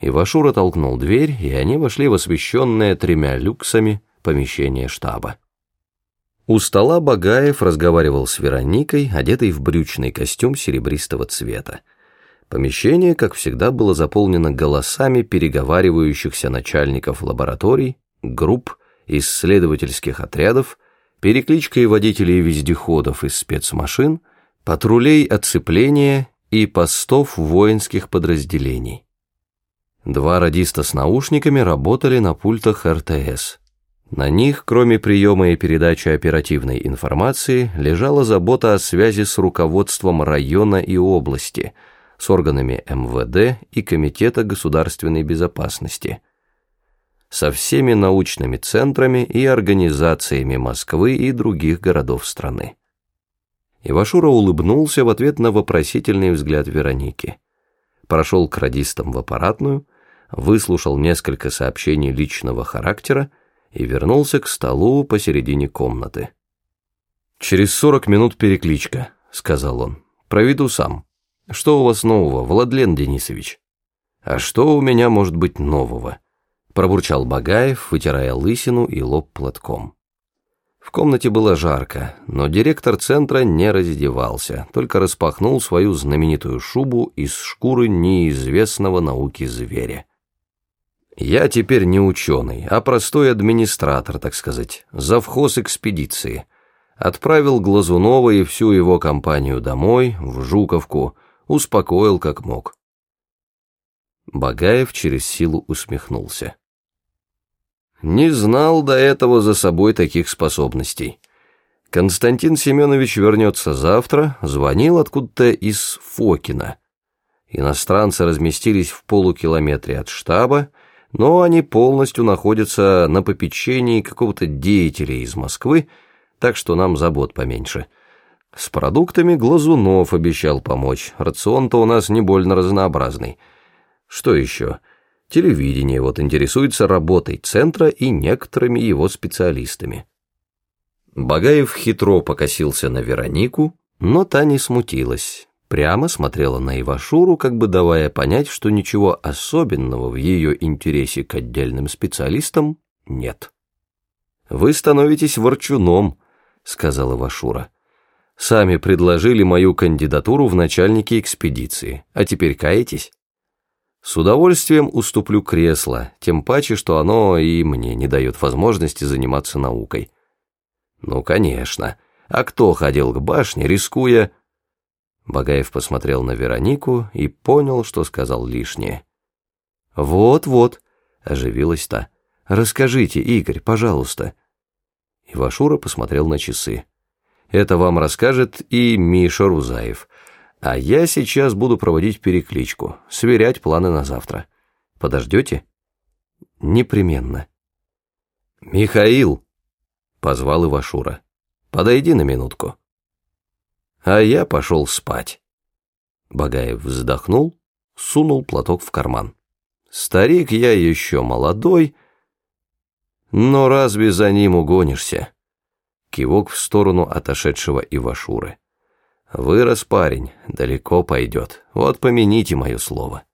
Ивашура толкнул дверь, и они вошли в освещенное тремя люксами помещение штаба. У стола Багаев разговаривал с Вероникой, одетой в брючный костюм серебристого цвета. Помещение, как всегда, было заполнено голосами переговаривающихся начальников лабораторий, групп, исследовательских отрядов, перекличкой водителей вездеходов из спецмашин, патрулей оцепления и постов воинских подразделений. Два радиста с наушниками работали на пультах РТС. На них, кроме приема и передачи оперативной информации, лежала забота о связи с руководством района и области, с органами МВД и Комитета государственной безопасности, со всеми научными центрами и организациями Москвы и других городов страны. Ивашура улыбнулся в ответ на вопросительный взгляд Вероники. Прошел к радистам в аппаратную, выслушал несколько сообщений личного характера и вернулся к столу посередине комнаты. «Через сорок минут перекличка», — сказал он. «Проведу сам. Что у вас нового, Владлен Денисович?» «А что у меня может быть нового?» — пробурчал Багаев, вытирая лысину и лоб платком. В комнате было жарко, но директор центра не раздевался, только распахнул свою знаменитую шубу из шкуры неизвестного науки зверя. Я теперь не ученый, а простой администратор, так сказать, завхоз экспедиции. Отправил Глазунова и всю его компанию домой, в Жуковку, успокоил как мог. Багаев через силу усмехнулся. Не знал до этого за собой таких способностей. Константин Семенович вернется завтра, звонил откуда-то из Фокина. Иностранцы разместились в полукилометре от штаба, но они полностью находятся на попечении какого-то деятеля из Москвы, так что нам забот поменьше. С продуктами Глазунов обещал помочь, рацион-то у нас не больно разнообразный. Что еще? Телевидение вот интересуется работой центра и некоторыми его специалистами. Багаев хитро покосился на Веронику, но та не смутилась прямо смотрела на Ивашуру, как бы давая понять, что ничего особенного в ее интересе к отдельным специалистам нет. «Вы становитесь ворчуном», — сказала Ивашура. «Сами предложили мою кандидатуру в начальники экспедиции, а теперь каетесь?» «С удовольствием уступлю кресло, тем паче, что оно и мне не дает возможности заниматься наукой». «Ну, конечно. А кто ходил к башне, рискуя...» Багаев посмотрел на Веронику и понял, что сказал лишнее. «Вот-вот», — оживилась та. «Расскажите, Игорь, пожалуйста». Ивашура посмотрел на часы. «Это вам расскажет и Миша Рузаев. А я сейчас буду проводить перекличку, сверять планы на завтра. Подождете?» «Непременно». «Михаил!» — позвал Ивашура. «Подойди на минутку» а я пошел спать. Багаев вздохнул, сунул платок в карман. Старик я еще молодой, но разве за ним угонишься? Кивок в сторону отошедшего Ивашуры. Вырос парень, далеко пойдет, вот помяните мое слово.